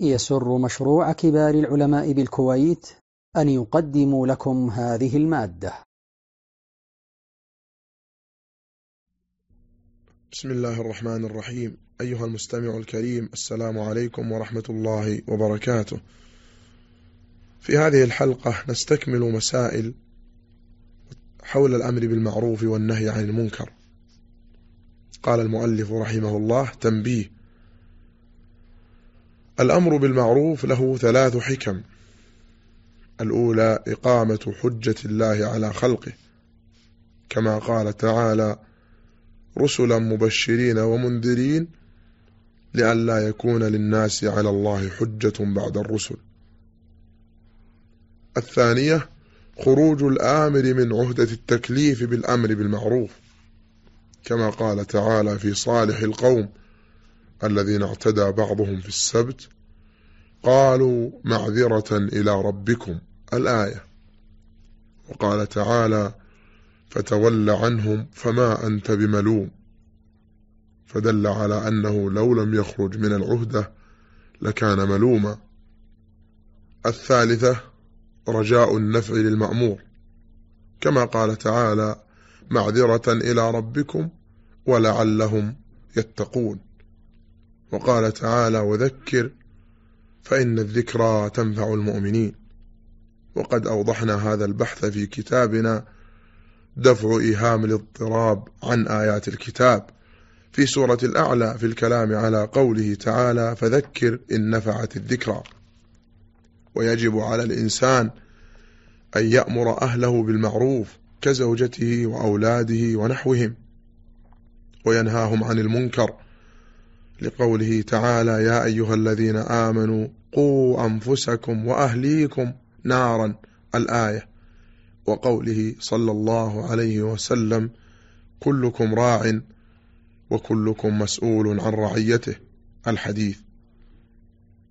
يسر مشروع كبار العلماء بالكويت أن يقدم لكم هذه المادة. بسم الله الرحمن الرحيم. أيها المستمع الكريم السلام عليكم ورحمة الله وبركاته. في هذه الحلقة نستكمل مسائل حول الأمر بالمعروف والنهي عن المنكر. قال المؤلف رحمه الله تنبيه الأمر بالمعروف له ثلاث حكم. الأولى إقامة حجة الله على خلقه. كما قال تعالى رسلا مبشرين ومنذرين لئلا يكون للناس على الله حجة بعد الرسل. الثانية خروج الآمر من عهدة التكليف بالأمر بالمعروف. كما قال تعالى في صالح القوم الذين اعتدى بعضهم في السبت قالوا معذرة إلى ربكم. الآية وقال تعالى فتول عنهم فما أنت بملوم فدل على أنه لو لم يخرج من العهدة لكان ملوما. الثالثة رجاء النفع للمأمور. كما قال تعالى معذرة إلى ربكم ولعلهم يتقون وقال تعالى وذكر فإن الذكرى تنفع المؤمنين. وقد أوضحنا هذا البحث في كتابنا دفع إيهام الاضطراب عن آيات الكتاب في سورة الأعلى في الكلام على قوله تعالى فذكر إن نفعت الذكرى. ويجب على الإنسان أن يأمر أهله بالمعروف كزوجته وأولاده ونحوهم وينهاهم عن المنكر لقوله تعالى يا أيها الذين آمنوا قوا أنفسكم وأهليكم نارا. الآية. وقوله صلى الله عليه وسلم كلكم راع وكلكم مسؤول عن رعيته. الحديث.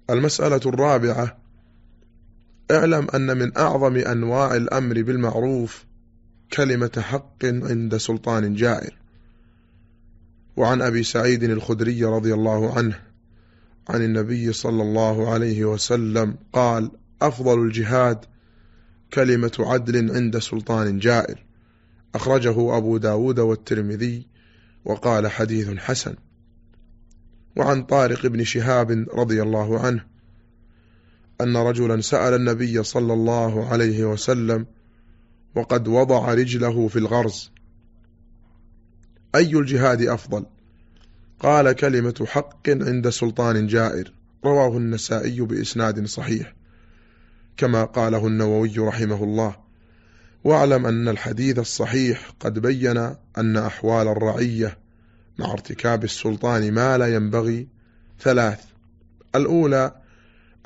المسألة الرابعة اعلم أن من أعظم أنواع الأمر بالمعروف كلمة حق عند سلطان جائر. وعن أبي سعيد الخدري رضي الله عنه عن النبي صلى الله عليه وسلم قال أفضل الجهاد كلمة عدل عند سلطان جائر أخرجه أبو داود والترمذي وقال حديث حسن. وعن طارق بن شهاب رضي الله عنه أن رجلا سأل النبي صلى الله عليه وسلم وقد وضع رجله في الغرز أي الجهاد أفضل؟ قال كلمة حق عند سلطان جائر رواه النسائي بإسناد صحيح كما قاله النووي رحمه الله. واعلم أن الحديث الصحيح قد بين أن أحوال الرعية مع ارتكاب السلطان ما لا ينبغي ثلاث الأولى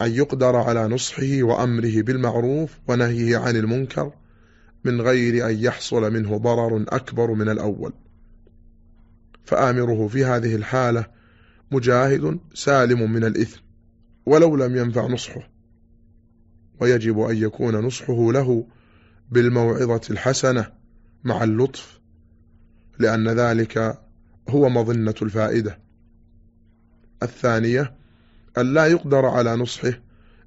أن يقدر على نصحه وأمره بالمعروف ونهيه عن المنكر من غير أن يحصل منه ضرر أكبر من الأول. فآمره في هذه الحالة مجاهد سالم من الإثم ولو لم ينفع نصحه. ويجب أن يكون نصحه له بالموعظة الحسنة مع اللطف لأن ذلك هو مظنة الفائدة. الثانية أن لا يقدر على نصحه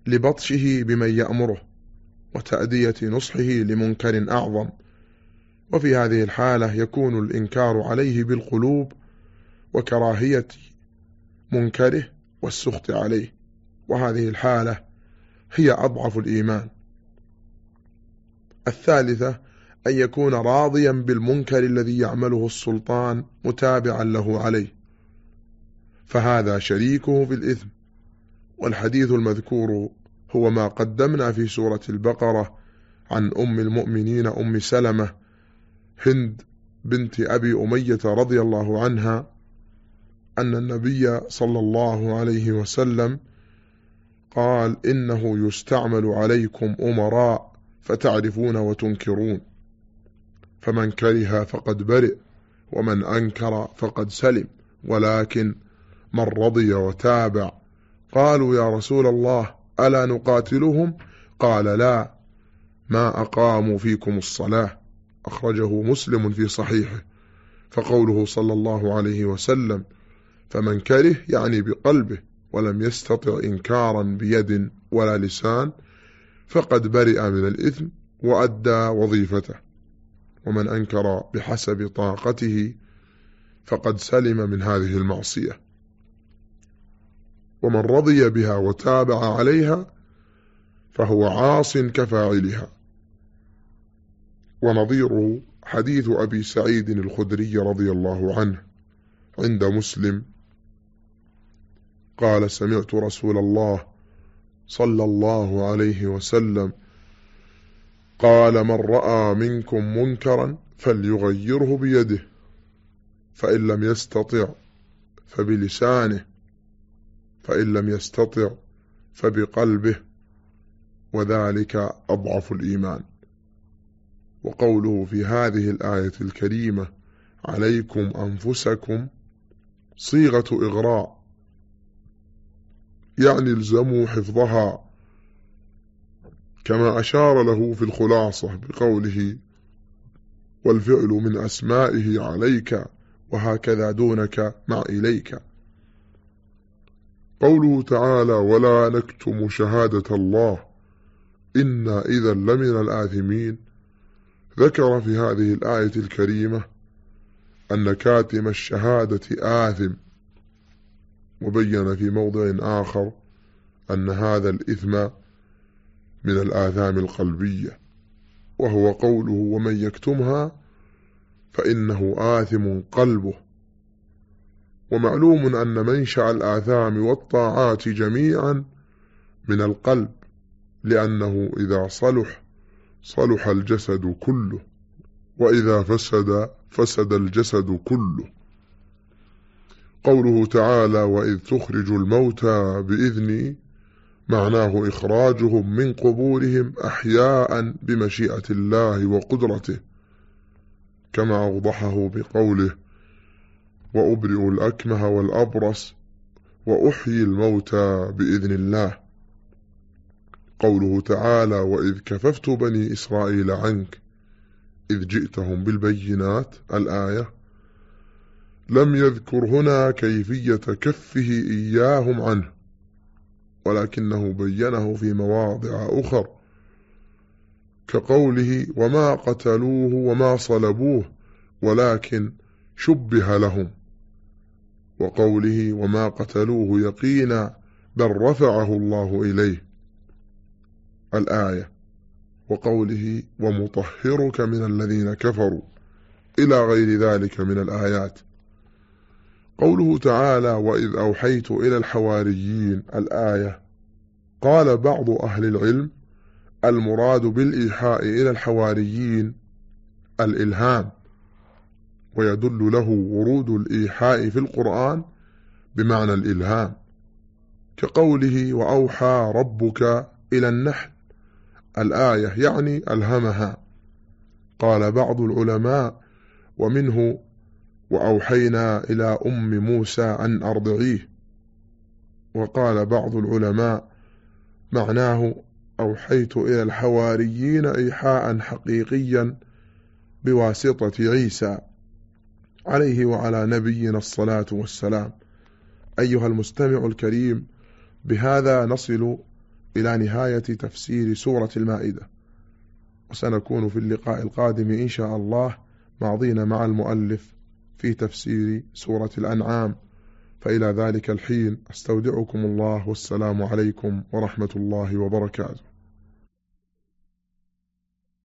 لبطشه بمن يأمره وتأدية نصحه لمنكر أعظم. وفي هذه الحالة يكون الإنكار عليه بالقلوب وكراهية منكره والسخط عليه. وهذه الحالة هي أضعف الإيمان. الثالثة أن يكون راضيا بالمنكر الذي يعمله السلطان متابعا له عليه. فهذا شريكه في الإثم. والحديث المذكور هو ما قدمنا في سورة البقرة عن أم المؤمنين أم سلمة هند بنت أبي أمية رضي الله عنها أن النبي صلى الله عليه وسلم قال إنه يستعمل عليكم أمراء فتعرفون وتنكرون. فمن كره فقد برئ ومن أنكر فقد سلم. ولكن من رضي وتابع قالوا يا رسول الله ألا نقاتلهم؟ قال لا ما أقاموا فيكم الصلاة. أخرجه مسلم في صحيحه فقوله صلى الله عليه وسلم فمن كره يعني بقلبه ولم يستطع إنكارا بيد ولا لسان فقد برئ من الإثم وأدى وظيفته ومن أنكر بحسب طاقته فقد سلم من هذه المعصية. ومن رضي بها وتابع عليها فهو عاص كفاعلها. ونظيره حديث أبي سعيد الخدري رضي الله عنه عند مسلم. قال سمعت رسول الله صلى الله عليه وسلم قال من رأى منكم منكرا فليغيره بيده فإن لم يستطع فبلسانه فإن لم يستطع فبقلبه وذلك أضعف الإيمان. وقوله في هذه الآية الكريمة عليكم أنفسكم صيغة إغراء. يعني الزموا حفظها. كما أشار له في الخلاصة بقوله والفعل من أسمائه عليك وهكذا دونك مع إليك. قوله تعالى ولا نكتم شهادة الله إنا إذا لمن الآثمين. ذكر في هذه الآية الكريمة أن كاتم الشهادة آثم وبين في موضع آخر أن هذا الإثم من الآثام القلبية وهو قوله ومن يكتمها فإنه آثم قلبه. ومعلوم أن منشأ الآثام والطاعات جميعا من القلب لأنه إذا صلح صلح الجسد كله وإذا فسد فسد الجسد كله. قوله تعالى وإذ تخرج الموتى بإذني معناه إخراجهم من قبورهم أحياء بمشيئة الله وقدرته كما أوضحه بقوله وأبرئ الأكمه والأبرص وأحيي الموتى بإذن الله. قوله تعالى وإذ كففت بني إسرائيل عنك إذ جئتهم بالبينات الآية لم يذكر هنا كيفية كفه إياهم عنه ولكنه بينه في مواضع أخر كقوله وما قتلوه وما صلبوه ولكن شبه لهم وقوله وما قتلوه يقينا بل رفعه الله إليه الآية وقوله ومطهرك من الذين كفروا إلى غير ذلك من الآيات. قوله تعالى وإذ أوحيت إلى الحواريين الآية قال بعض أهل العلم المراد بالإيحاء إلى الحواريين الإلهام ويدل له ورود الإيحاء في القرآن بمعنى الإلهام كقوله وأوحى ربك إلى النحل. الآية يعني ألهمها. قال بعض العلماء ومنه وأوحينا إلى أم موسى أن أرضعيه. وقال بعض العلماء معناه أوحيت إلى الحواريين إيحاء حقيقيا بواسطة عيسى عليه وعلى نبينا الصلاة والسلام. أيها المستمع الكريم بهذا نصل إلى نهاية تفسير سورة المائدة. وسنكون في اللقاء القادم إن شاء الله معضين مع المؤلف في تفسير سورة الأنعام. فإلى ذلك الحين أستودعكم الله والسلام عليكم ورحمة الله وبركاته.